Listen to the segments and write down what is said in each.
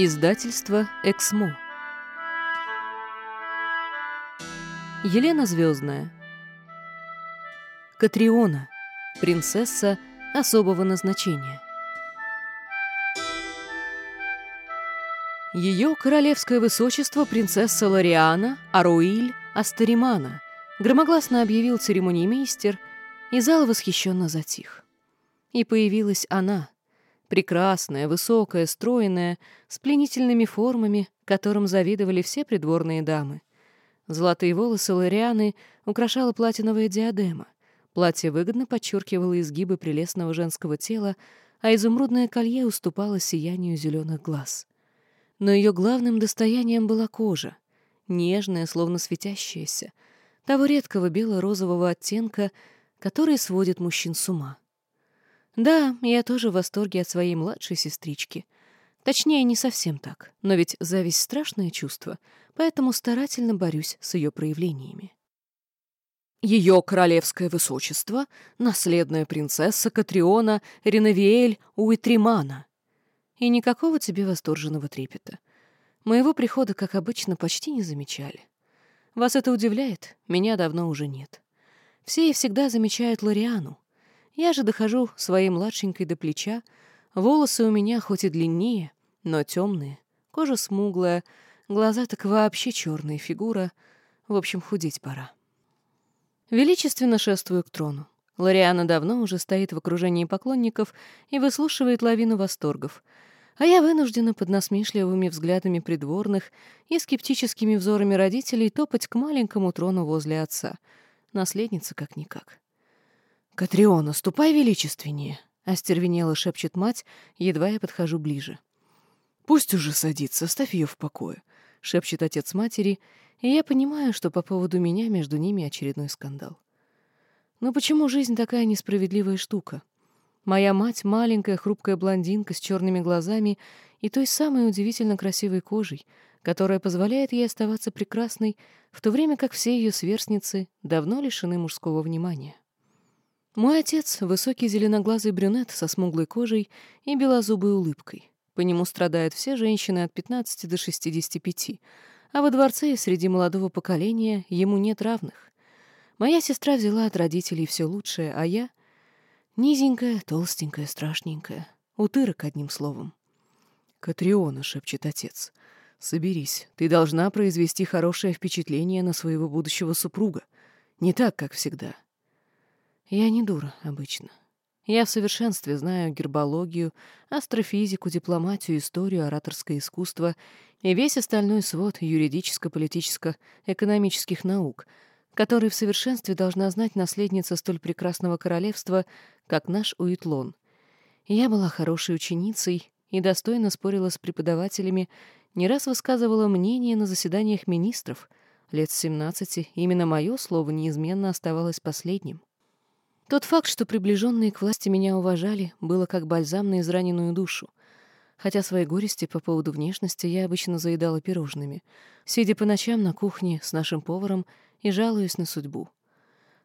Издательство «Эксмо». Елена Звездная. Катриона. Принцесса особого назначения. Ее королевское высочество принцесса Лориана Аруиль Астеримана громогласно объявил церемониймейстер, и зал восхищенно затих. И появилась она, прекрасная, высокая, стройная, с пленительными формами, которым завидовали все придворные дамы. Золотые волосы Лорианы украшала платиновая диадема. Платье выгодно подчеркивало изгибы прелестного женского тела, а изумрудное колье уступало сиянию зеленых глаз. Но ее главным достоянием была кожа, нежная, словно светящаяся, того редкого бело-розового оттенка, который сводит мужчин с ума. Да, я тоже в восторге от своей младшей сестрички. Точнее, не совсем так, но ведь зависть — страшное чувство, поэтому старательно борюсь с ее проявлениями. Ее королевское высочество — наследная принцесса Катриона Ренавиэль Уитримана. И никакого тебе восторженного трепета. Моего прихода, как обычно, почти не замечали. Вас это удивляет? Меня давно уже нет. Все и всегда замечают Лориану, я же дохожу своей младшенькой до плеча, волосы у меня хоть и длиннее, но темные, кожа смуглая, глаза так вообще черная фигура. В общем, худеть пора. Величественно шествую к трону. Лориана давно уже стоит в окружении поклонников и выслушивает лавину восторгов, а я вынуждена под насмешливыми взглядами придворных и скептическими взорами родителей топать к маленькому трону возле отца. Наследница как-никак. «Катриона, ступай величественнее!» — остервенело шепчет мать, едва я подхожу ближе. «Пусть уже садится, оставь ее в покое», — шепчет отец матери, и я понимаю, что по поводу меня между ними очередной скандал. Но почему жизнь такая несправедливая штука? Моя мать — маленькая хрупкая блондинка с черными глазами и той самой удивительно красивой кожей, которая позволяет ей оставаться прекрасной, в то время как все ее сверстницы давно лишены мужского внимания. Мой отец — высокий зеленоглазый брюнет со смуглой кожей и белозубой улыбкой. По нему страдают все женщины от 15 до 65, а во дворце и среди молодого поколения ему нет равных. Моя сестра взяла от родителей все лучшее, а я — низенькая, толстенькая, страшненькая. Утырок, одним словом. «Катриона», — шепчет отец, — «соберись. Ты должна произвести хорошее впечатление на своего будущего супруга. Не так, как всегда. Я не дура обычно. Я в совершенстве знаю гербологию, астрофизику, дипломатию, историю, ораторское искусство и весь остальной свод юридическо-политическо-экономических наук, который в совершенстве должна знать наследница столь прекрасного королевства, как наш Уитлон. Я была хорошей ученицей и достойно спорила с преподавателями, не раз высказывала мнение на заседаниях министров. Лет с 17 именно мое слово неизменно оставалось последним. Тот факт, что приближенные к власти меня уважали, было как бальзам на израненную душу. Хотя свои горести по поводу внешности я обычно заедала пирожными, сидя по ночам на кухне с нашим поваром и жалуясь на судьбу.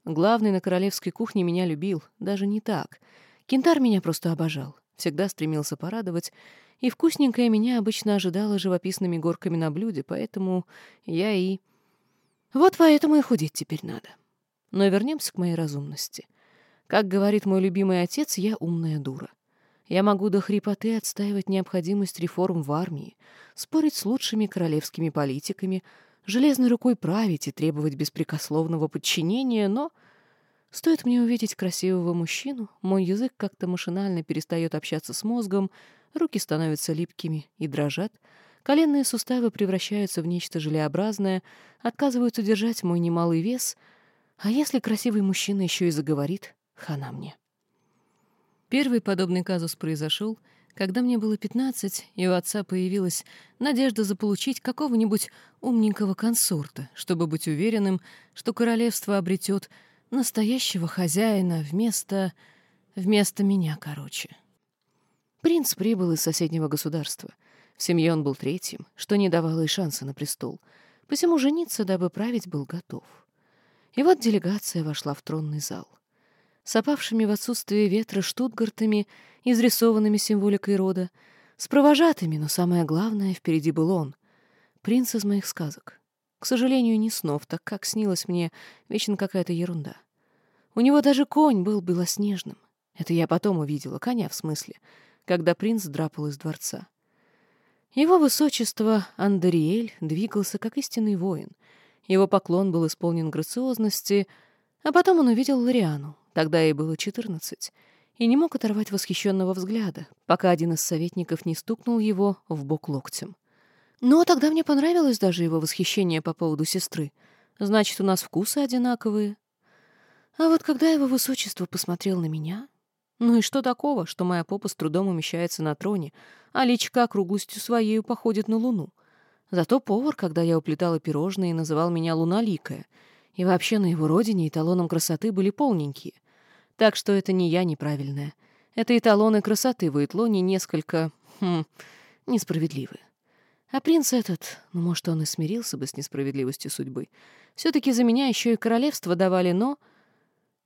Главный на королевской кухне меня любил, даже не так. Кентар меня просто обожал, всегда стремился порадовать, и вкусненькое меня обычно ожидало живописными горками на блюде, поэтому я и... Вот поэтому и худеть теперь надо. Но вернемся к моей разумности. Как говорит мой любимый отец, я умная дура. Я могу до хрипоты отстаивать необходимость реформ в армии, спорить с лучшими королевскими политиками, железной рукой править и требовать беспрекословного подчинения, но... Стоит мне увидеть красивого мужчину, мой язык как-то машинально перестает общаться с мозгом, руки становятся липкими и дрожат, коленные суставы превращаются в нечто желеобразное, отказываются держать мой немалый вес, а если красивый мужчина еще и заговорит, Хана мне. Первый подобный казус произошел, когда мне было пятнадцать, и у отца появилась надежда заполучить какого-нибудь умненького консорта, чтобы быть уверенным, что королевство обретет настоящего хозяина вместо... вместо меня, короче. Принц прибыл из соседнего государства. В семье он был третьим, что не давало и шанса на престол. Посему жениться, дабы править, был готов. И вот делегация вошла в тронный зал — с опавшими в отсутствие ветра штутгартами, изрисованными символикой рода, С провожатыми, но самое главное, впереди был он. Принц из моих сказок. К сожалению, не снов, так как снилась мне вечно какая-то ерунда. У него даже конь был белоснежным. Это я потом увидела, коня в смысле, когда принц драпал из дворца. Его высочество Андериэль двигался как истинный воин. Его поклон был исполнен грациозности, а потом он увидел Лориану, тогда ей было четырнадцать, и не мог оторвать восхищенного взгляда, пока один из советников не стукнул его в бок локтем. Но тогда мне понравилось даже его восхищение по поводу сестры. Значит, у нас вкусы одинаковые. А вот когда его высочество посмотрел на меня... Ну и что такого, что моя попа с трудом умещается на троне, а личка округлостью своей походит на луну? Зато повар, когда я уплетала пирожные, называл меня луналикая. И вообще на его родине эталоном красоты были полненькие. Так что это не я неправильная. Это эталоны красоты в Итлоне несколько... Хм, несправедливы. А принц этот, ну, может, он и смирился бы с несправедливостью судьбы. Все-таки за меня еще и королевство давали, но...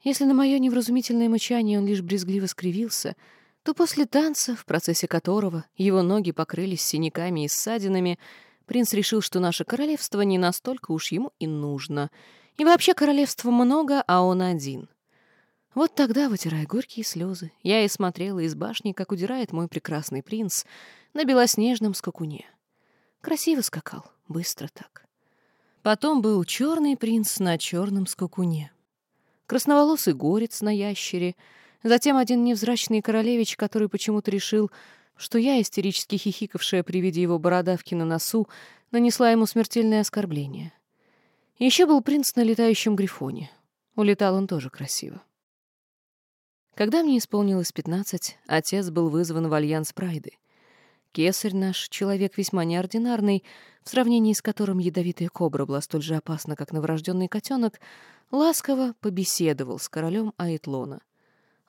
Если на мое невразумительное мычание он лишь брезгливо скривился, то после танца, в процессе которого его ноги покрылись синяками и ссадинами, принц решил, что наше королевство не настолько уж ему и нужно. И вообще королевства много, а он один. Вот тогда, вытирая горькие слезы, я и смотрела из башни, как удирает мой прекрасный принц на белоснежном скакуне. Красиво скакал, быстро так. Потом был черный принц на черном скакуне. Красноволосый горец на ящере, затем один невзрачный королевич, который почему-то решил, что я, истерически хихикавшая при виде его бородавки на носу, нанесла ему смертельное оскорбление. Еще был принц на летающем грифоне. Улетал он тоже красиво. Когда мне исполнилось пятнадцать, отец был вызван в альянс Прайды. Кесарь наш, человек весьма неординарный, в сравнении с которым ядовитая кобра была столь же опасна, как новорожденный котенок, ласково побеседовал с королем Айтлона.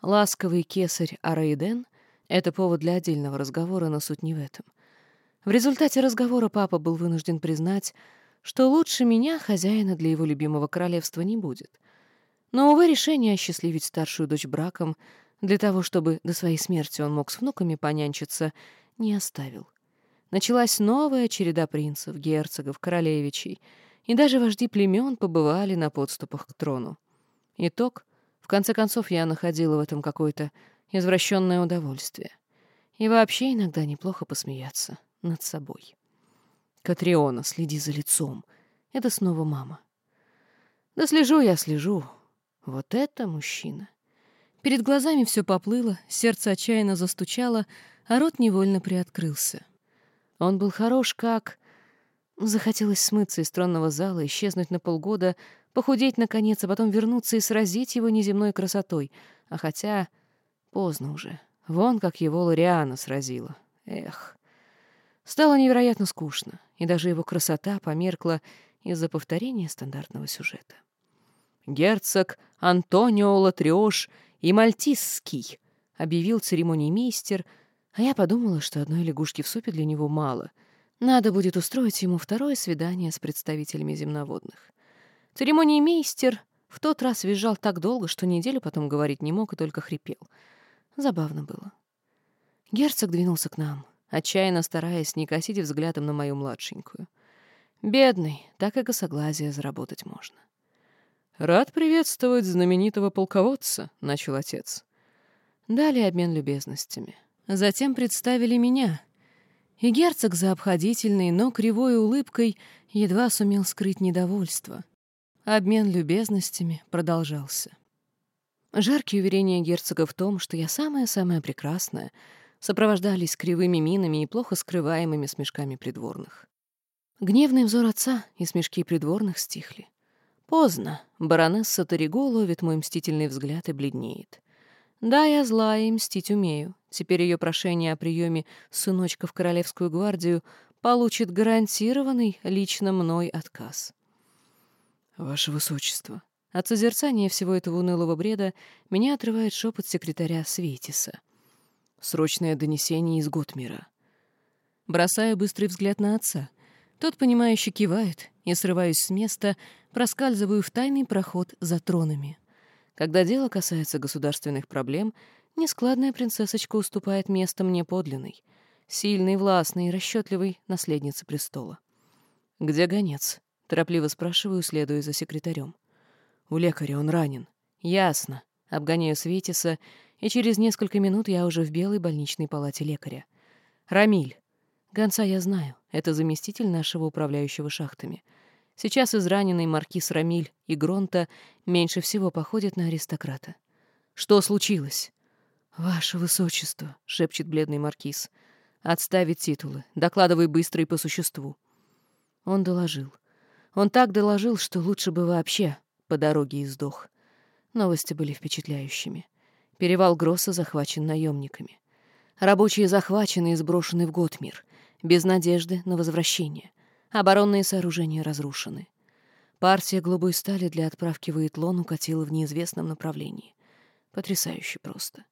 Ласковый кесарь Араиден — это повод для отдельного разговора, но суть не в этом. В результате разговора папа был вынужден признать, что лучше меня хозяина для его любимого королевства не будет — но, увы, решение осчастливить старшую дочь браком для того, чтобы до своей смерти он мог с внуками понянчиться, не оставил. Началась новая череда принцев, герцогов, королевичей, и даже вожди племен побывали на подступах к трону. Итог — в конце концов я находила в этом какое-то извращенное удовольствие. И вообще иногда неплохо посмеяться над собой. «Катриона, следи за лицом. Это снова мама». «Да слежу я, слежу. Вот это мужчина. Перед глазами все поплыло, сердце отчаянно застучало, а рот невольно приоткрылся. Он был хорош как... Захотелось смыться из тронного зала, исчезнуть на полгода, похудеть наконец, а потом вернуться и сразить его неземной красотой. А хотя... Поздно уже. Вон как его Лориана сразила. Эх. Стало невероятно скучно, и даже его красота померкла из-за повторения стандартного сюжета герцог Антонио Латриош и Мальтисский», — объявил церемониймейстер, а я подумала, что одной лягушки в супе для него мало. Надо будет устроить ему второе свидание с представителями земноводных. Церемониймейстер в тот раз визжал так долго, что неделю потом говорить не мог и только хрипел. Забавно было. Герцог двинулся к нам, отчаянно стараясь не косить взглядом на мою младшенькую. Бедный, так и косоглазие заработать можно. «Рад приветствовать знаменитого полководца», — начал отец. Дали обмен любезностями. Затем представили меня. И герцог за обходительной, но кривой улыбкой едва сумел скрыть недовольство. Обмен любезностями продолжался. Жаркие уверения герцога в том, что я самая-самая прекрасная, сопровождались кривыми минами и плохо скрываемыми смешками придворных. Гневный взор отца и смешки придворных стихли. Поздно. Баронесса Ториго ловит мой мстительный взгляд и бледнеет. Да, я злая и мстить умею. Теперь ее прошение о приеме сыночка в Королевскую гвардию получит гарантированный лично мной отказ. Ваше Высочество. От созерцания всего этого унылого бреда меня отрывает шепот секретаря Светиса. Срочное донесение из Готмира. Бросаю быстрый взгляд на отца. Тот, понимающе кивает, и срываюсь с места, проскальзываю в тайный проход за тронами. Когда дело касается государственных проблем, нескладная принцессочка уступает место мне подлинной. сильной, властной и расчетливой наследницы престола. «Где гонец?» — торопливо спрашиваю, следуя за секретарем. «У лекаря он ранен». «Ясно». Обгоняю Светиса, и через несколько минут я уже в белой больничной палате лекаря. «Рамиль». Гонца я знаю. Это заместитель нашего управляющего шахтами. Сейчас израненный маркиз Рамиль и Гронта меньше всего походят на аристократа. «Что случилось?» «Ваше высочество», — шепчет бледный маркиз. «Отставить титулы. Докладывай быстро и по существу». Он доложил. Он так доложил, что лучше бы вообще по дороге и сдох. Новости были впечатляющими. Перевал Гросса захвачен наемниками. Рабочие захвачены и сброшены в Готмир, без надежды на возвращение. Оборонные сооружения разрушены. Партия голубой стали для отправки в Итлон укатила в неизвестном направлении. Потрясающе просто.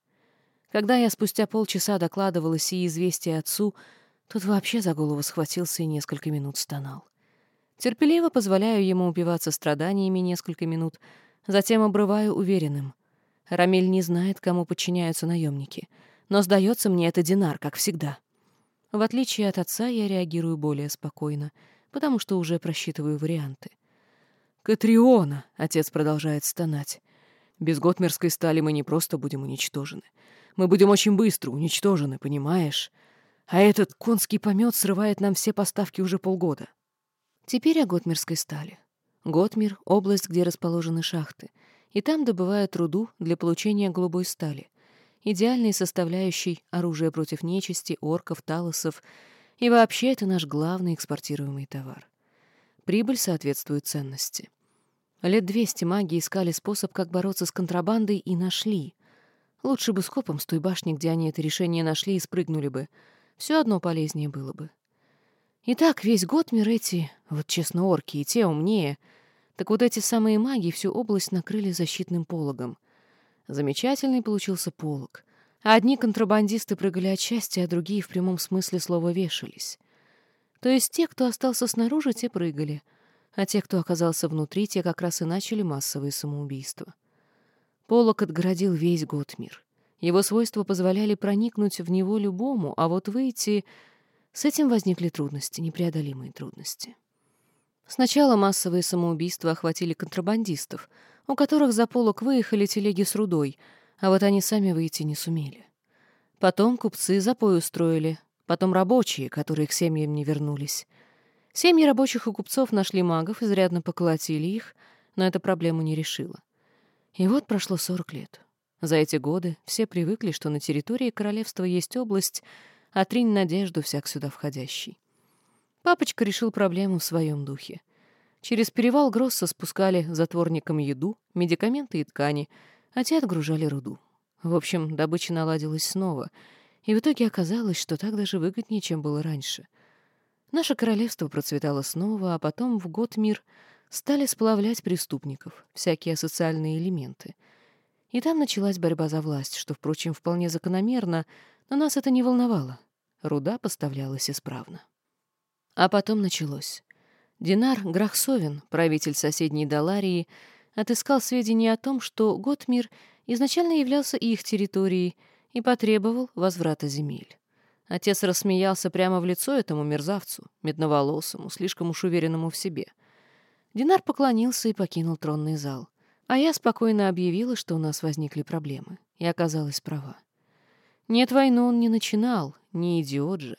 Когда я спустя полчаса докладывала сии известия отцу, тот вообще за голову схватился и несколько минут стонал. Терпеливо позволяю ему убиваться страданиями несколько минут, затем обрываю уверенным. Рамиль не знает, кому подчиняются наемники, но сдается мне это Динар, как всегда. В отличие от отца, я реагирую более спокойно, потому что уже просчитываю варианты. «Катриона!» — отец продолжает стонать. «Без готмерской стали мы не просто будем уничтожены. Мы будем очень быстро уничтожены, понимаешь? А этот конский помет срывает нам все поставки уже полгода. Теперь о Готмирской стали. Готмир — область, где расположены шахты, и там добывают руду для получения голубой стали, идеальной составляющей оружия против нечисти, орков, талосов, и вообще это наш главный экспортируемый товар. Прибыль соответствует ценности. Лет двести маги искали способ, как бороться с контрабандой, и нашли — Лучше бы скопом с той башни, где они это решение нашли, и спрыгнули бы. Все одно полезнее было бы. Итак, весь год мир эти, вот честно, орки, и те умнее. Так вот эти самые маги всю область накрыли защитным пологом. Замечательный получился полог. Одни контрабандисты прыгали от счастья, а другие в прямом смысле слова вешались. То есть те, кто остался снаружи, те прыгали, а те, кто оказался внутри, те как раз и начали массовые самоубийства. Полок отгородил весь год мир. Его свойства позволяли проникнуть в него любому, а вот выйти... С этим возникли трудности, непреодолимые трудности. Сначала массовые самоубийства охватили контрабандистов, у которых за полок выехали телеги с рудой, а вот они сами выйти не сумели. Потом купцы запой устроили, потом рабочие, которые к семьям не вернулись. Семьи рабочих и купцов нашли магов, изрядно поколотили их, но эта проблему не решила. И вот прошло 40 лет. За эти годы все привыкли, что на территории королевства есть область, отринь надежду всяк сюда входящий. Папочка решил проблему в своем духе. Через перевал Гросса спускали затворникам еду, медикаменты и ткани, а те отгружали руду. В общем, добыча наладилась снова, и в итоге оказалось, что так даже выгоднее, чем было раньше. Наше королевство процветало снова, а потом в год мир — стали сплавлять преступников, всякие социальные элементы. И там началась борьба за власть, что, впрочем, вполне закономерно, но нас это не волновало. Руда поставлялась исправно. А потом началось. Динар Грахсовин, правитель соседней Даларии, отыскал сведения о том, что Готмир изначально являлся их территорией и потребовал возврата земель. Отец рассмеялся прямо в лицо этому мерзавцу, медноволосому, слишком уж уверенному в себе — Динар поклонился и покинул тронный зал. А я спокойно объявила, что у нас возникли проблемы. И оказалась права. Нет, войну он не начинал, не идиот же.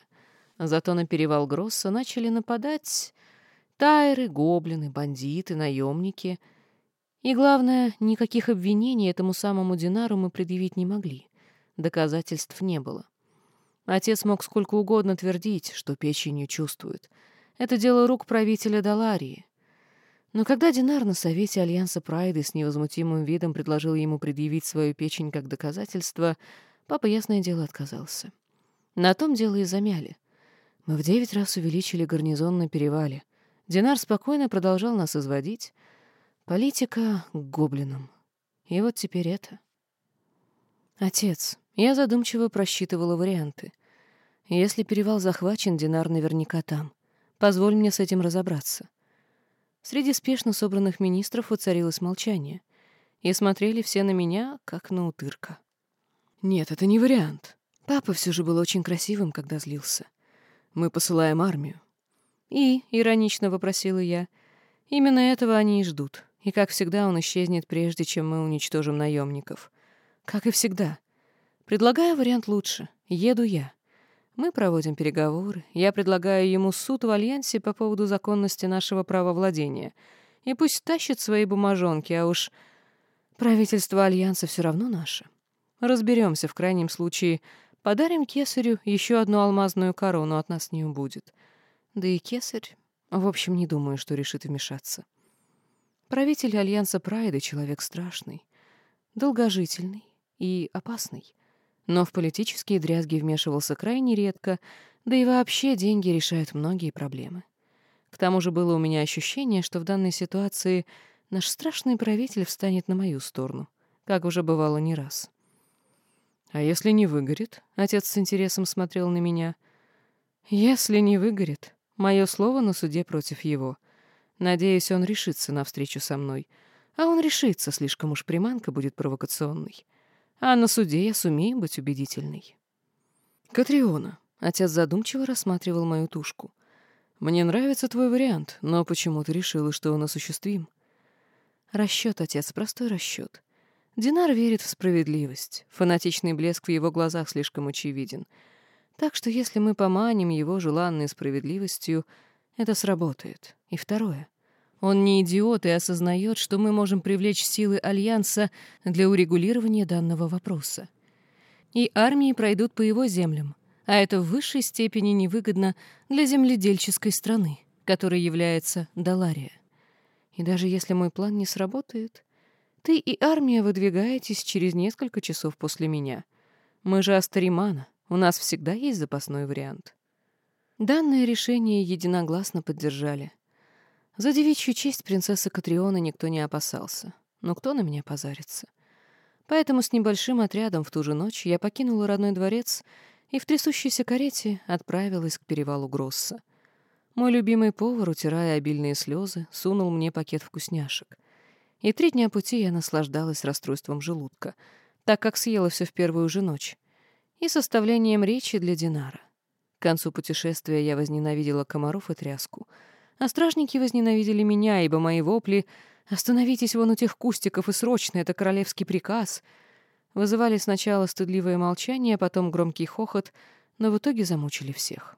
Зато на перевал Гросса начали нападать тайры, гоблины, бандиты, наемники. И главное, никаких обвинений этому самому Динару мы предъявить не могли. Доказательств не было. Отец мог сколько угодно твердить, что печенью чувствует. Это дело рук правителя Даларии. Но когда Динар на совете Альянса Прайды с невозмутимым видом предложил ему предъявить свою печень как доказательство, папа, ясное дело, отказался. На том дело и замяли. Мы в девять раз увеличили гарнизон на перевале. Динар спокойно продолжал нас изводить. Политика к гоблинам. И вот теперь это. Отец, я задумчиво просчитывала варианты. Если перевал захвачен, Динар наверняка там. Позволь мне с этим разобраться. Среди спешно собранных министров воцарилось молчание, и смотрели все на меня, как на утырка. «Нет, это не вариант. Папа все же был очень красивым, когда злился. Мы посылаем армию. И, иронично вопросила я, именно этого они и ждут. И, как всегда, он исчезнет, прежде чем мы уничтожим наемников. Как и всегда. Предлагаю вариант лучше. Еду я. Мы проводим переговоры. Я предлагаю ему суд в Альянсе по поводу законности нашего правовладения. И пусть тащит свои бумажонки, а уж правительство Альянса все равно наше. Разберемся в крайнем случае. Подарим кесарю еще одну алмазную корону, от нас не убудет. Да и кесарь... В общем, не думаю, что решит вмешаться. Правитель Альянса Прайда — человек страшный, долгожительный и опасный. Но в политические дрязги вмешивался крайне редко, да и вообще деньги решают многие проблемы. К тому же было у меня ощущение, что в данной ситуации наш страшный правитель встанет на мою сторону, как уже бывало не раз. «А если не выгорит?» — отец с интересом смотрел на меня. «Если не выгорит, мое слово на суде против его», Надеюсь, он решится на встречу со мной. А он решится, слишком уж приманка будет провокационной. А на суде я сумею быть убедительной. Катриона. Отец задумчиво рассматривал мою тушку. Мне нравится твой вариант, но почему ты решила, что он осуществим? Расчет, отец, простой расчет. Динар верит в справедливость. Фанатичный блеск в его глазах слишком очевиден. Так что если мы поманим его желанной справедливостью, это сработает. И второе. Он не идиот и осознает, что мы можем привлечь силы Альянса для урегулирования данного вопроса. И армии пройдут по его землям, а это в высшей степени невыгодно для земледельческой страны, которой является Далария. И даже если мой план не сработает, ты и армия выдвигаетесь через несколько часов после меня. Мы же Астаримана, у нас всегда есть запасной вариант. Данное решение единогласно поддержали. За девичью честь принцессы Катриона никто не опасался. Но кто на меня позарится? Поэтому с небольшим отрядом в ту же ночь я покинула родной дворец и в трясущейся карете отправилась к перевалу Гросса. Мой любимый повар, утирая обильные слезы, сунул мне пакет вкусняшек. И три дня пути я наслаждалась расстройством желудка, так как съела все в первую же ночь, и составлением речи для Динара. К концу путешествия я возненавидела комаров и тряску. А стражники возненавидели меня, ибо мои вопли «Остановитесь вон у тех кустиков и срочно, это королевский приказ!» вызывали сначала стыдливое молчание, а потом громкий хохот, но в итоге замучили всех.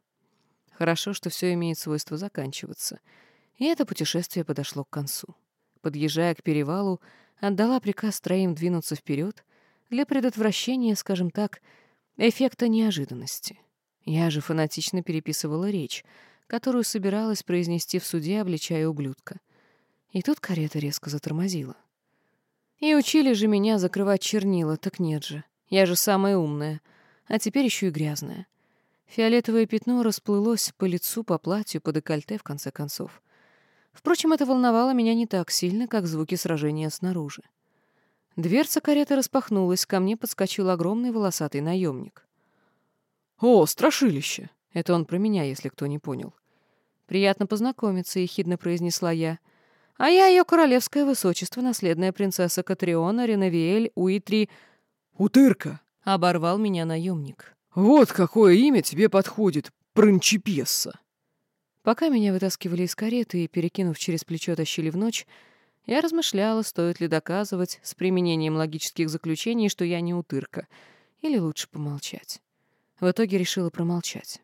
Хорошо, что все имеет свойство заканчиваться. И это путешествие подошло к концу. Подъезжая к перевалу, отдала приказ троим двинуться вперед для предотвращения, скажем так, эффекта неожиданности. Я же фанатично переписывала речь, которую собиралась произнести в суде, обличая ублюдка. И тут карета резко затормозила. И учили же меня закрывать чернила, так нет же. Я же самая умная, а теперь еще и грязная. Фиолетовое пятно расплылось по лицу, по платью, по декольте, в конце концов. Впрочем, это волновало меня не так сильно, как звуки сражения снаружи. Дверца кареты распахнулась, ко мне подскочил огромный волосатый наемник. «О, страшилище!» Это он про меня, если кто не понял. «Приятно познакомиться», — ехидно произнесла я. «А я ее королевское высочество, наследная принцесса Катриона, Ренавиэль, Уитри...» «Утырка!» — оборвал меня наемник. «Вот какое имя тебе подходит, Прончипесса!» Пока меня вытаскивали из кареты и, перекинув через плечо, тащили в ночь, я размышляла, стоит ли доказывать с применением логических заключений, что я не утырка, или лучше помолчать. В итоге решила промолчать.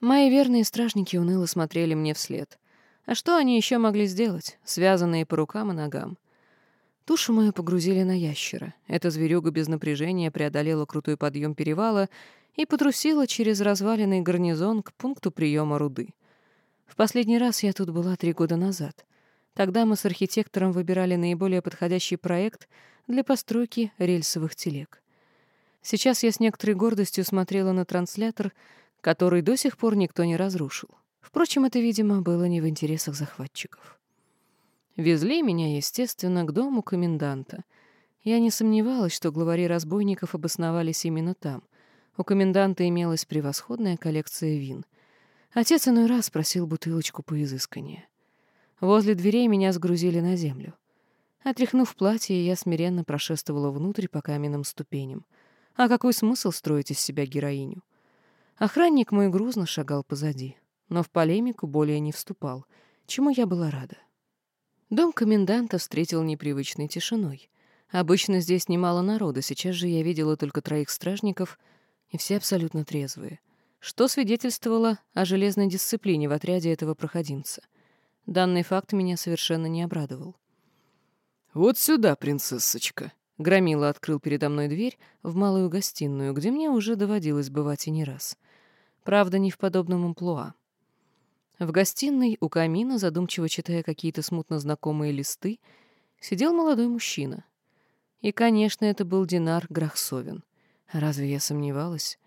Мои верные стражники уныло смотрели мне вслед. А что они еще могли сделать, связанные по рукам и ногам? Тушу мою погрузили на ящера. Эта зверюга без напряжения преодолела крутой подъем перевала и потрусила через разваленный гарнизон к пункту приема руды. В последний раз я тут была три года назад. Тогда мы с архитектором выбирали наиболее подходящий проект для постройки рельсовых телег. Сейчас я с некоторой гордостью смотрела на транслятор, который до сих пор никто не разрушил. Впрочем, это, видимо, было не в интересах захватчиков. Везли меня, естественно, к дому коменданта. Я не сомневалась, что главари разбойников обосновались именно там. У коменданта имелась превосходная коллекция вин. Отец иной раз просил бутылочку по изысканнее. Возле дверей меня сгрузили на землю. Отряхнув платье, я смиренно прошествовала внутрь по каменным ступеням — А какой смысл строить из себя героиню? Охранник мой грузно шагал позади, но в полемику более не вступал, чему я была рада. Дом коменданта встретил непривычной тишиной. Обычно здесь немало народа, сейчас же я видела только троих стражников, и все абсолютно трезвые, что свидетельствовало о железной дисциплине в отряде этого проходимца. Данный факт меня совершенно не обрадовал. «Вот сюда, принцессочка!» Громила открыл передо мной дверь в малую гостиную, где мне уже доводилось бывать и не раз. Правда, не в подобном амплуа. В гостиной у камина, задумчиво читая какие-то смутно знакомые листы, сидел молодой мужчина. И, конечно, это был Динар Грахсовин. Разве я сомневалась?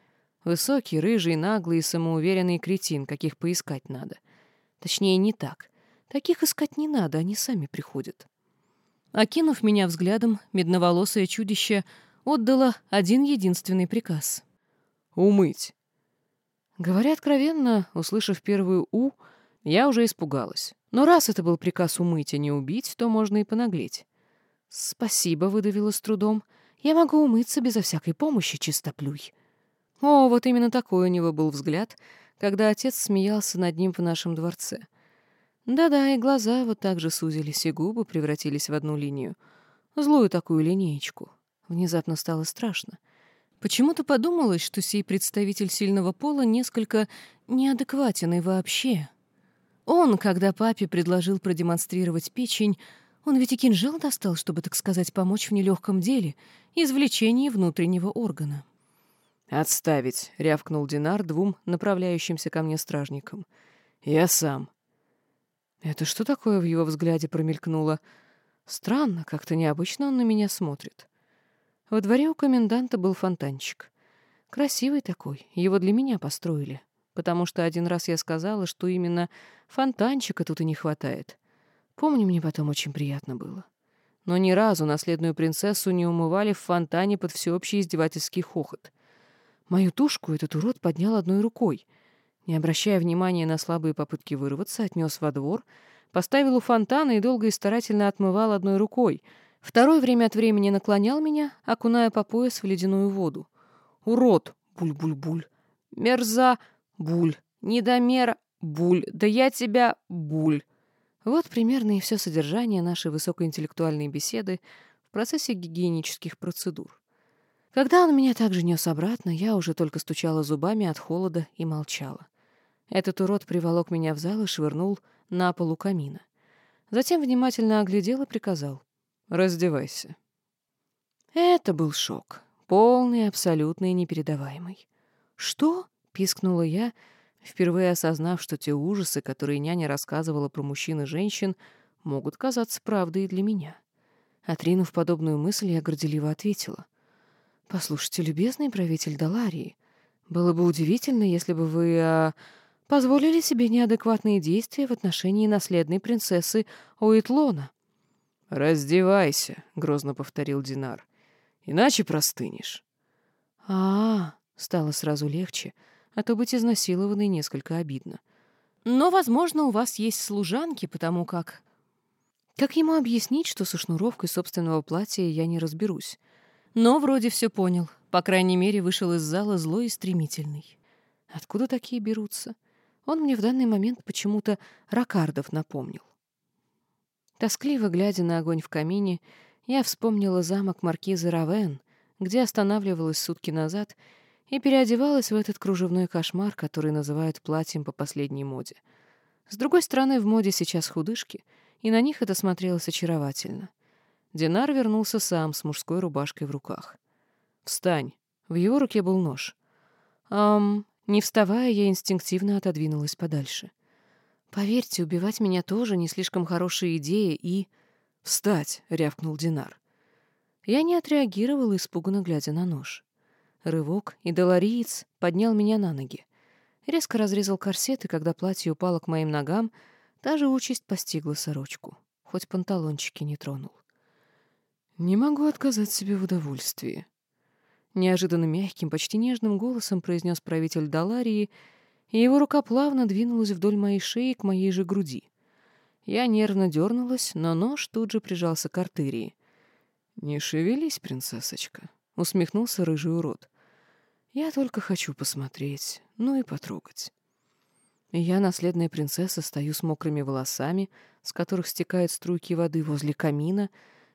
Высокий, рыжий, наглый и самоуверенный кретин, каких поискать надо. Точнее, не так. Таких искать не надо, они сами приходят. Окинув меня взглядом, медноволосое чудище отдало один единственный приказ. «Умыть». Говоря откровенно, услышав первую «у», я уже испугалась. Но раз это был приказ умыть, а не убить, то можно и понаглеть. «Спасибо», — выдавила с трудом. «Я могу умыться безо всякой помощи, чистоплюй». О, вот именно такой у него был взгляд, когда отец смеялся над ним в нашем дворце. Да-да, и глаза вот так же сузились, и губы превратились в одну линию. Злую такую линеечку. Внезапно стало страшно. Почему-то подумалось, что сей представитель сильного пола несколько неадекватен и вообще. Он, когда папе предложил продемонстрировать печень, он ведь и кинжал достал, чтобы, так сказать, помочь в нелегком деле — извлечении внутреннего органа. «Отставить!» — рявкнул Динар двум направляющимся ко мне стражникам. «Я сам». Это что такое в его взгляде промелькнуло? Странно, как-то необычно он на меня смотрит. Во дворе у коменданта был фонтанчик. Красивый такой, его для меня построили. Потому что один раз я сказала, что именно фонтанчика тут и не хватает. Помню, мне потом очень приятно было. Но ни разу наследную принцессу не умывали в фонтане под всеобщий издевательский хохот. Мою тушку этот урод поднял одной рукой — не обращая внимания на слабые попытки вырваться, отнес во двор, поставил у фонтана и долго и старательно отмывал одной рукой. Второй время от времени наклонял меня, окуная по пояс в ледяную воду. «Урод! Буль-буль-буль! Мерза! Буль! Недомер! Буль! Да я тебя! Буль!» Вот примерно и все содержание нашей высокоинтеллектуальной беседы в процессе гигиенических процедур. Когда он меня также нес обратно, я уже только стучала зубами от холода и молчала. Этот урод приволок меня в зал и швырнул на пол у камина. Затем внимательно оглядел и приказал. «Раздевайся». Это был шок. Полный, абсолютный непередаваемый. «Что?» — пискнула я, впервые осознав, что те ужасы, которые няня рассказывала про мужчин и женщин, могут казаться правдой и для меня. Отринув подобную мысль, я горделиво ответила. «Послушайте, любезный правитель Даларии, было бы удивительно, если бы вы... А позволили себе неадекватные действия в отношении наследной принцессы Уитлона. «Раздевайся», — грозно повторил Динар, — «иначе простынешь». А, -а, а стало сразу легче, а то быть изнасилованной несколько обидно. Но, возможно, у вас есть служанки, потому как... Как ему объяснить, что со шнуровкой собственного платья я не разберусь? Но вроде все понял. По крайней мере, вышел из зала злой и стремительный. Откуда такие берутся? Он мне в данный момент почему-то Ракардов напомнил. Тоскливо глядя на огонь в камине, я вспомнила замок маркизы Равен, где останавливалась сутки назад и переодевалась в этот кружевной кошмар, который называют платьем по последней моде. С другой стороны, в моде сейчас худышки, и на них это смотрелось очаровательно. Динар вернулся сам с мужской рубашкой в руках. «Встань!» В его руке был нож. «Ам, не вставая, я инстинктивно отодвинулась подальше. Поверьте, убивать меня тоже не слишком хорошая идея и... «Встать!» — рявкнул Динар. Я не отреагировала, испуганно глядя на нож. Рывок, и долариец поднял меня на ноги. Резко разрезал корсет, и когда платье упало к моим ногам, та же участь постигла сорочку. Хоть панталончики не тронул. «Не могу отказать себе в удовольствии», Неожиданно мягким, почти нежным голосом произнес правитель Даларии, и его рука плавно двинулась вдоль моей шеи к моей же груди. Я нервно дернулась, но нож тут же прижался к артерии. «Не шевелись, принцессочка. — усмехнулся рыжий урод. «Я только хочу посмотреть, ну и потрогать». Я, наследная принцесса, стою с мокрыми волосами, с которых стекают струйки воды возле камина,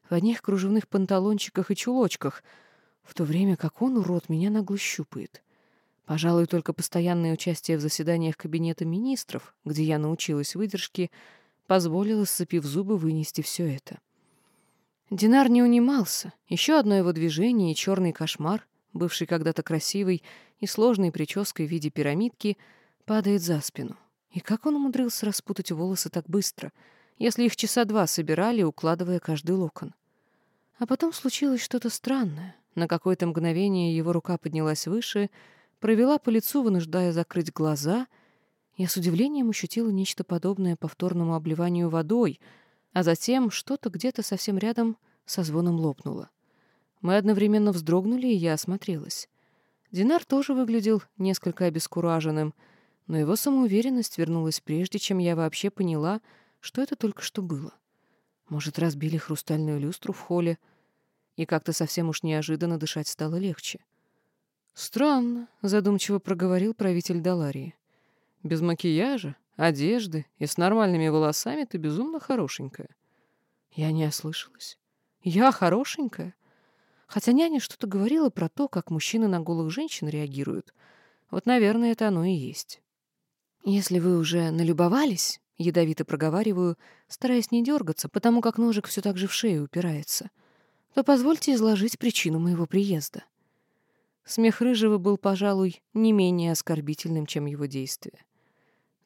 в одних кружевных панталончиках и чулочках, в то время как он, урод, меня нагло щупает. Пожалуй, только постоянное участие в заседаниях Кабинета министров, где я научилась выдержке, позволило, сцепив зубы, вынести все это. Динар не унимался. Еще одно его движение и черный кошмар, бывший когда-то красивой и сложной прической в виде пирамидки, падает за спину. И как он умудрился распутать волосы так быстро, если их часа два собирали, укладывая каждый локон? А потом случилось что-то странное. На какое-то мгновение его рука поднялась выше — провела по лицу, вынуждая закрыть глаза. Я с удивлением ощутила нечто подобное повторному обливанию водой, а затем что-то где-то совсем рядом со звоном лопнуло. Мы одновременно вздрогнули, и я осмотрелась. Динар тоже выглядел несколько обескураженным, но его самоуверенность вернулась прежде, чем я вообще поняла, что это только что было. Может, разбили хрустальную люстру в холле, и как-то совсем уж неожиданно дышать стало легче. «Странно», — задумчиво проговорил правитель Даларии. «Без макияжа, одежды и с нормальными волосами ты безумно хорошенькая». Я не ослышалась. «Я хорошенькая?» Хотя няня что-то говорила про то, как мужчины на голых женщин реагируют. Вот, наверное, это оно и есть. «Если вы уже налюбовались», — ядовито проговариваю, стараясь не дергаться, потому как ножик все так же в шею упирается, то позвольте изложить причину моего приезда. Смех Рыжего был, пожалуй, не менее оскорбительным, чем его действия.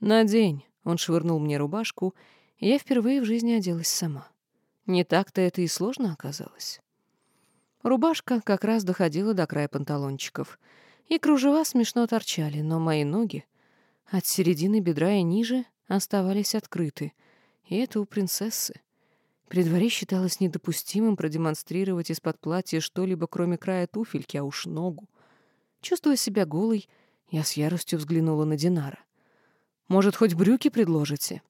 «Надень!» — он швырнул мне рубашку, и я впервые в жизни оделась сама. Не так-то это и сложно оказалось. Рубашка как раз доходила до края панталончиков, и кружева смешно торчали, но мои ноги от середины бедра и ниже оставались открыты, и это у принцессы. При дворе считалось недопустимым продемонстрировать из-под платья что-либо, кроме края туфельки, а уж ногу. Чувствуя себя голой, я с яростью взглянула на Динара. «Может, хоть брюки предложите?»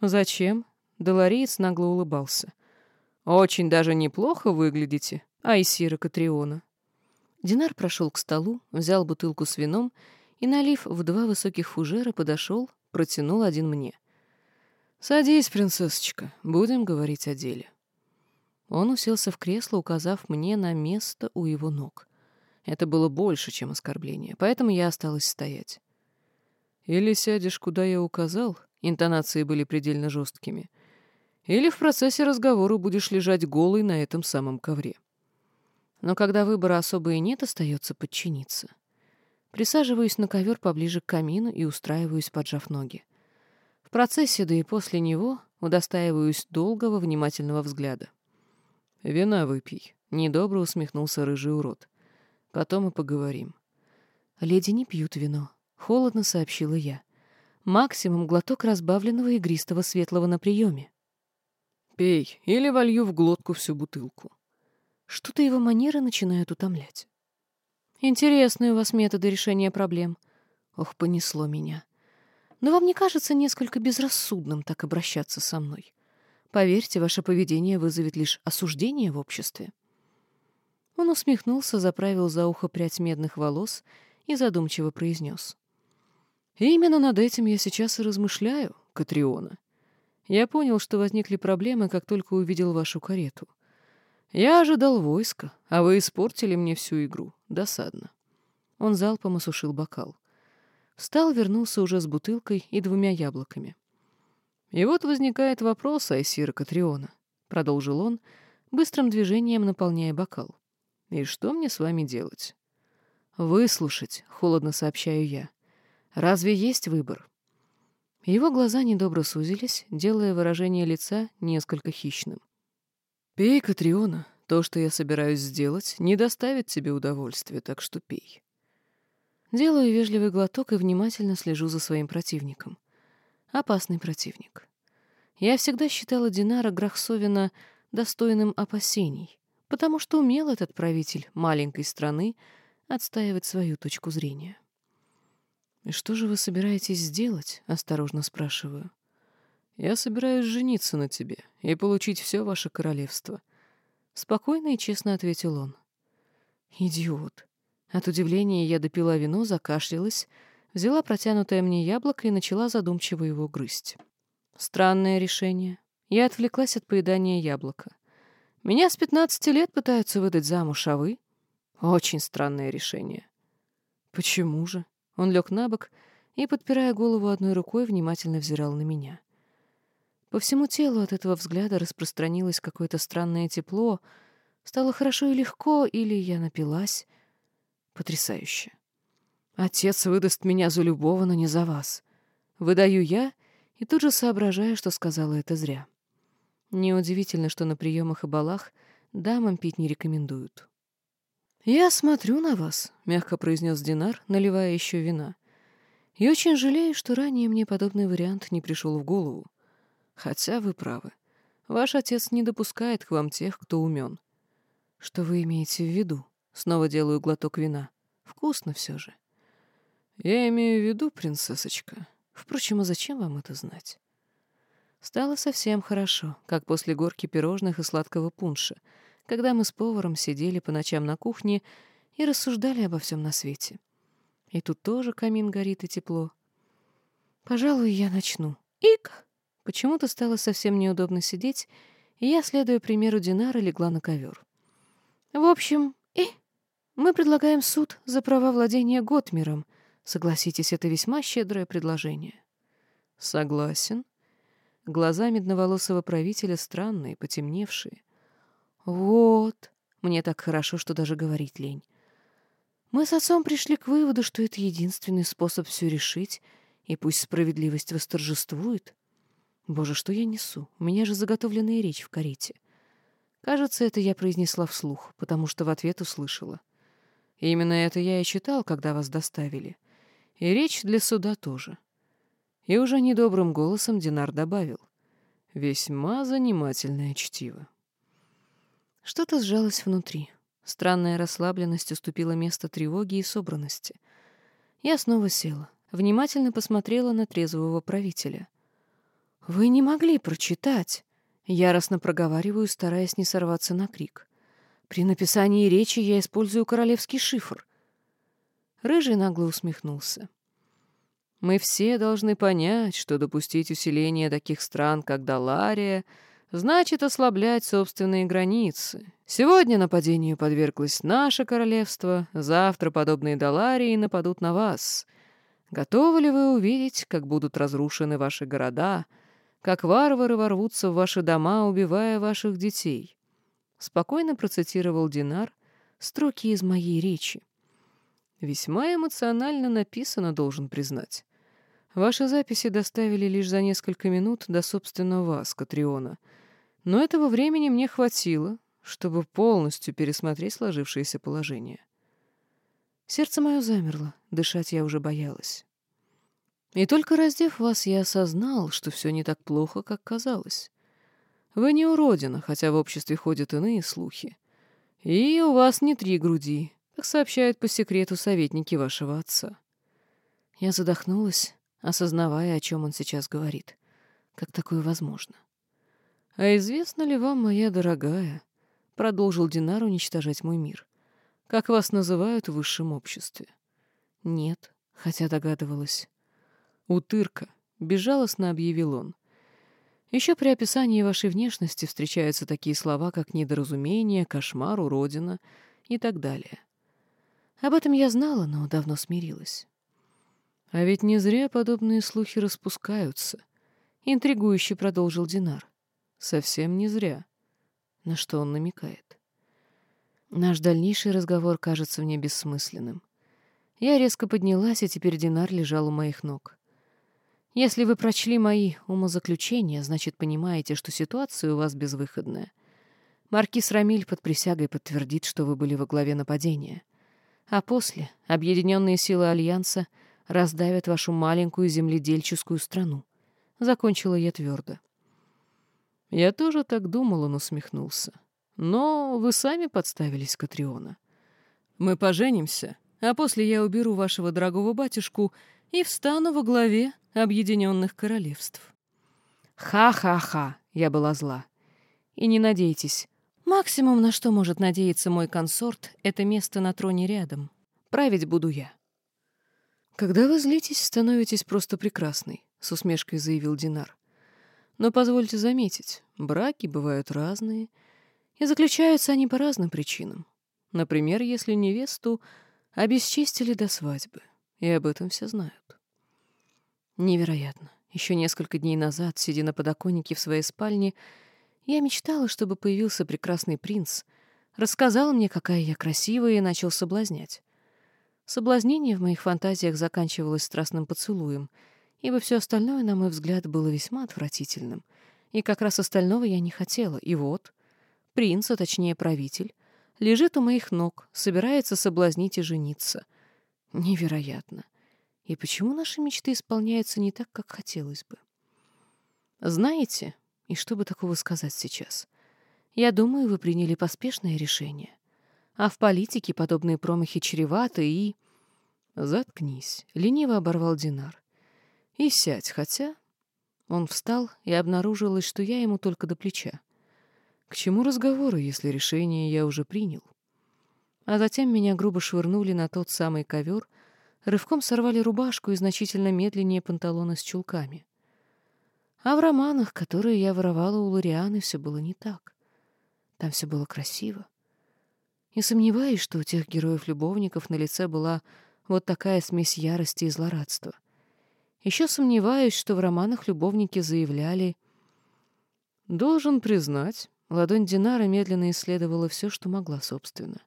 «Зачем?» — Долореец нагло улыбался. «Очень даже неплохо выглядите, Айсира Катриона». Динар прошел к столу, взял бутылку с вином и, налив в два высоких фужера, подошел, протянул один мне — «Садись, принцессочка, будем говорить о деле». Он уселся в кресло, указав мне на место у его ног. Это было больше, чем оскорбление, поэтому я осталась стоять. «Или сядешь, куда я указал», интонации были предельно жесткими, «или в процессе разговора будешь лежать голый на этом самом ковре». Но когда выбора особо и нет, остается подчиниться. Присаживаюсь на ковер поближе к камину и устраиваюсь, поджав ноги. В процессе, да и после него, удостаиваюсь долгого внимательного взгляда. «Вина выпей», — недобро усмехнулся рыжий урод. «Потом и поговорим». «Леди не пьют вино», — холодно сообщила я. «Максимум глоток разбавленного игристого светлого на приеме». «Пей, или волью в глотку всю бутылку». Что-то его манеры начинают утомлять. «Интересные у вас методы решения проблем». Ох, понесло меня. Но вам не кажется несколько безрассудным так обращаться со мной? Поверьте, ваше поведение вызовет лишь осуждение в обществе». Он усмехнулся, заправил за ухо прядь медных волос и задумчиво произнес. «Именно над этим я сейчас и размышляю, Катриона. Я понял, что возникли проблемы, как только увидел вашу карету. Я ожидал войска, а вы испортили мне всю игру. Досадно». Он залпом осушил бокал. Встал, вернулся уже с бутылкой и двумя яблоками. «И вот возникает вопрос, Айсира Катриона», — продолжил он, быстрым движением наполняя бокал. «И что мне с вами делать?» «Выслушать», — холодно сообщаю я. «Разве есть выбор?» Его глаза недобро сузились, делая выражение лица несколько хищным. «Пей, Катриона, то, что я собираюсь сделать, не доставит тебе удовольствия, так что пей». Делаю вежливый глоток и внимательно слежу за своим противником. Опасный противник. Я всегда считала Динара Грахсовина достойным опасений, потому что умел этот правитель маленькой страны отстаивать свою точку зрения. «И что же вы собираетесь сделать?» — осторожно спрашиваю. «Я собираюсь жениться на тебе и получить все ваше королевство», — спокойно и честно ответил он. Идиот. От удивления я допила вино, закашлялась, взяла протянутое мне яблоко и начала задумчиво его грызть. Странное решение. Я отвлеклась от поедания яблока. Меня с пятнадцати лет пытаются выдать замуж, а вы? Очень странное решение. Почему же? Он лег на бок и, подпирая голову одной рукой, внимательно взирал на меня. По всему телу от этого взгляда распространилось какое-то странное тепло. Стало хорошо и легко, или я напилась. Потрясающе. Отец выдаст меня за любого, но не за вас. Выдаю я и тут же соображаю, что сказала это зря. Неудивительно, что на приемах и балах дамам пить не рекомендуют. «Я смотрю на вас», — мягко произнес Динар, наливая еще вина. «И очень жалею, что ранее мне подобный вариант не пришел в голову. Хотя вы правы. Ваш отец не допускает к вам тех, кто умен. Что вы имеете в виду? Снова делаю глоток вина. Вкусно все же. Я имею в виду, принцессочка. Впрочем, а зачем вам это знать? Стало совсем хорошо, как после горки пирожных и сладкого пунша, когда мы с поваром сидели по ночам на кухне и рассуждали обо всем на свете. И тут тоже камин горит и тепло. Пожалуй, я начну. Ик! Почему-то стало совсем неудобно сидеть, и я, следуя примеру Динара, легла на ковер. В общем, мы предлагаем суд за права владения Готмиром. Согласитесь, это весьма щедрое предложение. Согласен. Глаза медноволосого правителя странные, потемневшие. Вот. Мне так хорошо, что даже говорить лень. Мы с отцом пришли к выводу, что это единственный способ все решить, и пусть справедливость восторжествует. Боже, что я несу? У меня же заготовленная речь в карете. Кажется, это я произнесла вслух, потому что в ответ услышала. Именно это я и читал, когда вас доставили. И речь для суда тоже. И уже недобрым голосом Динар добавил. Весьма занимательное чтиво. Что-то сжалось внутри. Странная расслабленность уступила место тревоге и собранности. Я снова села, внимательно посмотрела на трезвого правителя — «Вы не могли прочитать!» Яростно проговариваю, стараясь не сорваться на крик. «При написании речи я использую королевский шифр». Рыжий нагло усмехнулся. «Мы все должны понять, что допустить усиление таких стран, как Далария, значит ослаблять собственные границы. Сегодня нападению подверглось наше королевство, завтра подобные Даларии нападут на вас. Готовы ли вы увидеть, как будут разрушены ваши города, — как варвары ворвутся в ваши дома, убивая ваших детей. Спокойно процитировал Динар строки из моей речи. Весьма эмоционально написано, должен признать. Ваши записи доставили лишь за несколько минут до собственного вас, Катриона. Но этого времени мне хватило, чтобы полностью пересмотреть сложившееся положение. Сердце мое замерло, дышать я уже боялась. И только раздев вас, я осознал, что все не так плохо, как казалось. Вы не уродина, хотя в обществе ходят иные слухи. И у вас не три груди, как сообщают по секрету советники вашего отца. Я задохнулась, осознавая, о чем он сейчас говорит. Как такое возможно? «А известно ли вам, моя дорогая?» — продолжил Динар уничтожать мой мир. «Как вас называют в высшем обществе?» «Нет», хотя догадывалась. «Утырка», — безжалостно объявил он. Еще при описании вашей внешности встречаются такие слова, как недоразумение, кошмар, уродина и так далее. Об этом я знала, но давно смирилась. А ведь не зря подобные слухи распускаются. Интригующе продолжил Динар. Совсем не зря. На что он намекает? Наш дальнейший разговор кажется мне бессмысленным. Я резко поднялась, и теперь Динар лежал у моих ног. Если вы прочли мои умозаключения, значит, понимаете, что ситуация у вас безвыходная. Маркиз Рамиль под присягой подтвердит, что вы были во главе нападения. А после объединенные силы Альянса раздавят вашу маленькую земледельческую страну. Закончила я твердо. Я тоже так думал, он усмехнулся. Но вы сами подставились, Катриона. Мы поженимся, а после я уберу вашего дорогого батюшку и встану во главе Объединенных Королевств. Ха-ха-ха, я была зла. И не надейтесь, Максимум, на что может надеяться мой консорт, это место на троне рядом. Править буду я. «Когда вы злитесь, становитесь просто прекрасной», — с усмешкой заявил Динар. «Но позвольте заметить, браки бывают разные, и заключаются они по разным причинам. Например, если невесту обесчестили до свадьбы, и об этом все знают». Невероятно. Еще несколько дней назад, сидя на подоконнике в своей спальне, я мечтала, чтобы появился прекрасный принц, рассказал мне, какая я красивая, и начал соблазнять. Соблазнение в моих фантазиях заканчивалось страстным поцелуем, ибо все остальное, на мой взгляд, было весьма отвратительным. И как раз остального я не хотела. И вот, принц, а точнее правитель, лежит у моих ног, собирается соблазнить и жениться. Невероятно. И почему наши мечты исполняются не так, как хотелось бы? Знаете, и что бы такого сказать сейчас? Я думаю, вы приняли поспешное решение. А в политике подобные промахи чреваты и... Заткнись, лениво оборвал Динар. И сядь, хотя... Он встал, и обнаружилось, что я ему только до плеча. К чему разговоры, если решение я уже принял? А затем меня грубо швырнули на тот самый ковер, рывком сорвали рубашку и значительно медленнее панталоны с чулками. А в романах, которые я воровала у Лорианы, все было не так. Там все было красиво. Не сомневаюсь, что у тех героев-любовников на лице была вот такая смесь ярости и злорадства. Еще сомневаюсь, что в романах любовники заявляли «Должен признать, ладонь Динара медленно исследовала все, что могла, собственно.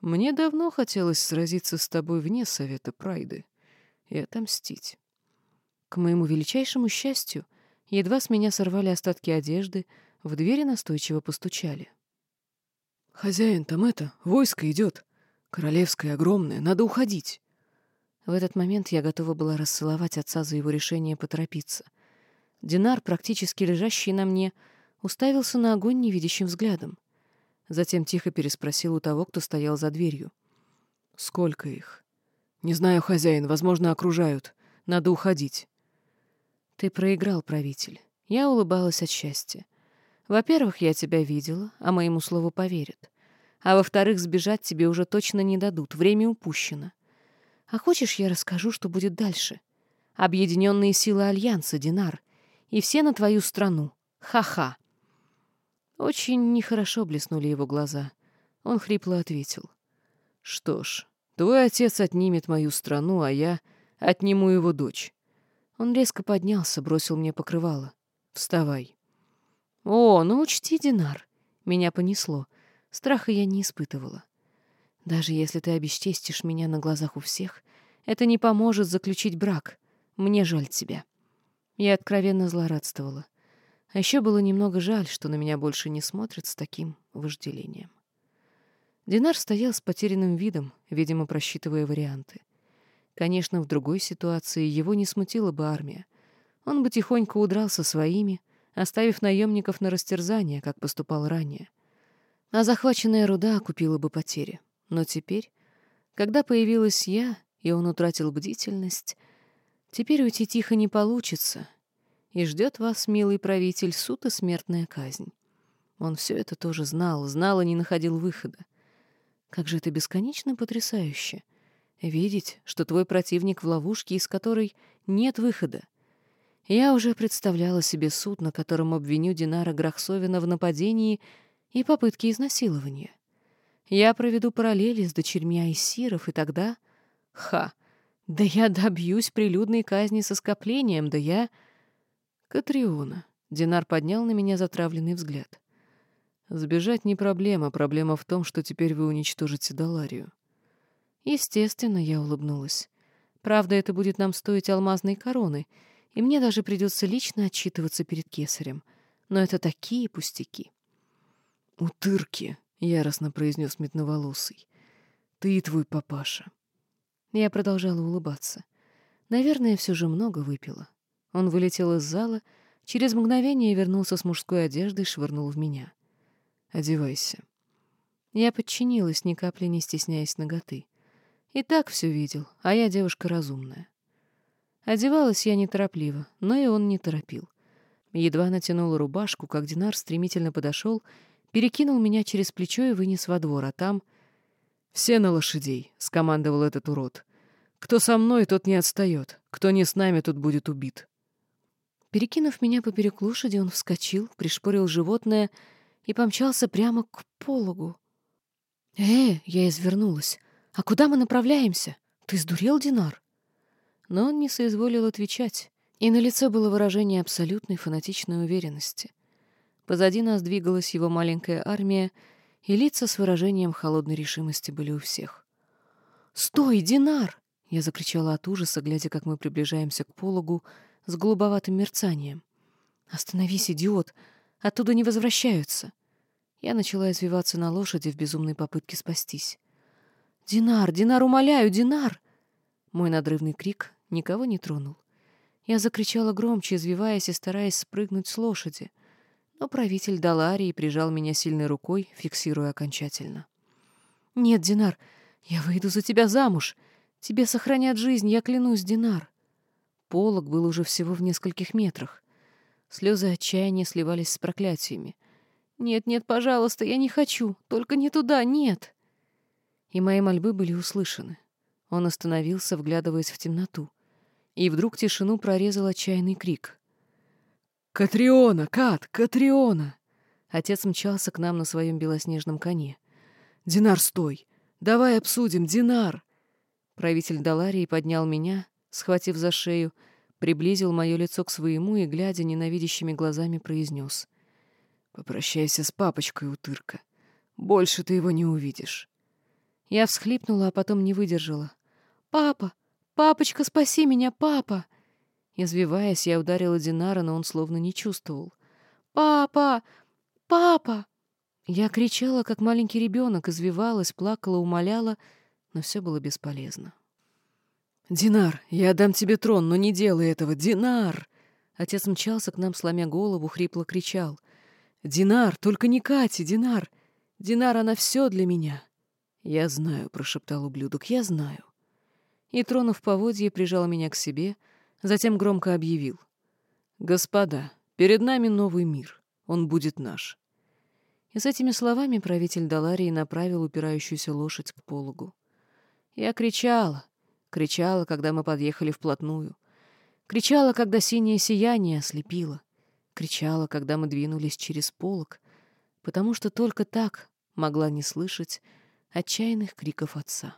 Мне давно хотелось сразиться с тобой вне Совета Прайды и отомстить. К моему величайшему счастью, Едва с меня сорвали остатки одежды, в двери настойчиво постучали. «Хозяин, там это, войско идет. Королевское огромное, надо уходить». В этот момент я готова была расцеловать отца за его решение поторопиться. Динар, практически лежащий на мне, уставился на огонь невидящим взглядом. Затем тихо переспросил у того, кто стоял за дверью. «Сколько их?» «Не знаю, хозяин, возможно, окружают. Надо уходить». Ты проиграл, правитель. Я улыбалась от счастья. Во-первых, я тебя видела, а моему слову поверят. А во-вторых, сбежать тебе уже точно не дадут, время упущено. А хочешь, я расскажу, что будет дальше? Объединенные силы Альянса, Динар. И все на твою страну. Ха-ха. Очень нехорошо блеснули его глаза. Он хрипло ответил. Что ж, твой отец отнимет мою страну, а я отниму его дочь. Он резко поднялся, бросил мне покрывало. «Вставай». «О, ну учти, Динар». Меня понесло. Страха я не испытывала. Даже если ты обесчестишь меня на глазах у всех, это не поможет заключить брак. Мне жаль тебя. Я откровенно злорадствовала. А еще было немного жаль, что на меня больше не смотрят с таким вожделением. Динар стоял с потерянным видом, видимо, просчитывая варианты. Конечно, в другой ситуации его не смутила бы армия. Он бы тихонько удрал со своими, оставив наемников на растерзание, как поступал ранее. А захваченная руда окупила бы потери. Но теперь, когда появилась я, и он утратил бдительность, теперь уйти тихо не получится, и ждет вас, милый правитель, суд и смертная казнь. Он все это тоже знал, знал и не находил выхода. Как же это бесконечно потрясающе — Видеть, что твой противник в ловушке, из которой нет выхода. Я уже представляла себе суд, на котором обвиню Динара Грахсовина в нападении и попытке изнасилования. Я проведу параллели с дочерьми Айсиров, и тогда... Ха! Да я добьюсь прилюдной казни со скоплением, да я... Катриона. Динар поднял на меня затравленный взгляд. Сбежать не проблема, проблема в том, что теперь вы уничтожите Даларию. Естественно, я улыбнулась. Правда, это будет нам стоить алмазной короны, и мне даже придется лично отчитываться перед кесарем. Но это такие пустяки. «Утырки!» — яростно произнес метноволосый. «Ты и твой папаша». Я продолжала улыбаться. Наверное, все же много выпила. Он вылетел из зала, через мгновение вернулся с мужской одеждой и швырнул в меня. «Одевайся». Я подчинилась, ни капли не стесняясь ноготы. И так все видел, а я девушка разумная. Одевалась я неторопливо, но и он не торопил. Едва натянула рубашку, как Динар стремительно подошел, перекинул меня через плечо и вынес во двор, а там... «Все на лошадей», — скомандовал этот урод. «Кто со мной, тот не отстает. Кто не с нами, тот будет убит». Перекинув меня поперек лошади, он вскочил, пришпорил животное и помчался прямо к пологу. «Э, я извернулась. А куда мы направляемся? Ты сдурел, Динар?» Но он не соизволил отвечать, и на лице было выражение абсолютной фанатичной уверенности. Позади нас двигалась его маленькая армия, и лица с выражением холодной решимости были у всех. «Стой, Динар!» — я закричала от ужаса, глядя, как мы приближаемся к пологу с голубоватым мерцанием. «Остановись, идиот! Оттуда не возвращаются!» Я начала извиваться на лошади в безумной попытке спастись. «Динар! Динар, умоляю, Динар!» Мой надрывный крик никого не тронул. Я закричала громче, извиваясь и стараясь спрыгнуть с лошади. Но правитель Даларии прижал меня сильной рукой, фиксируя окончательно. «Нет, Динар, я выйду за тебя замуж. Тебе сохранят жизнь, я клянусь, Динар». Полок был уже всего в нескольких метрах. Слезы отчаяния сливались с проклятиями. «Нет, нет, пожалуйста, я не хочу. Только не туда, нет!» И мои мольбы были услышаны. Он остановился, вглядываясь в темноту. И вдруг тишину прорезал отчаянный крик. «Катриона! Кат! Катриона!» Отец мчался к нам на своем белоснежном коне. «Динар, стой! Давай обсудим, Динар!» Правитель Даларии поднял меня, схватив за шею, приблизил мое лицо к своему и, глядя ненавидящими глазами, произнес. «Попрощайся с папочкой, утырка. Больше ты его не увидишь». Я всхлипнула, а потом не выдержала. «Папа! Папочка, спаси меня, папа!» Извиваясь, я ударила Динара, но он словно не чувствовал. «Папа! Папа!» Я кричала, как маленький ребенок, извивалась, плакала, умоляла, но все было бесполезно. «Динар, я дам тебе трон, но не делай этого! Динар!» Отец мчался к нам, сломя голову, хрипло кричал. «Динар, только не Катя, Динар! Динар, она все для меня!» «Я знаю», — прошептал ублюдок, — «я знаю». И, тронув поводье, прижал меня к себе, затем громко объявил. «Господа, перед нами новый мир. Он будет наш». И с этими словами правитель Даларии направил упирающуюся лошадь к пологу. Я кричала, кричала, когда мы подъехали вплотную. Кричала, когда синее сияние ослепило. Кричала, когда мы двинулись через полог, потому что только так могла не слышать отчаянных криков отца.